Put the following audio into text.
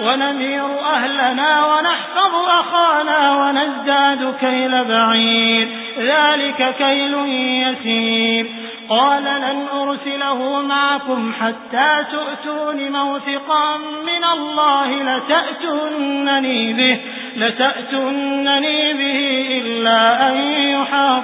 ونمير أهلنا ونحفظ أخانا ونزداد كيل بعيد ذلك كيل يسير. قال لن أرسله معكم حتى تؤتون موثقا من الله لتأتونني به, لتأتونني به إلا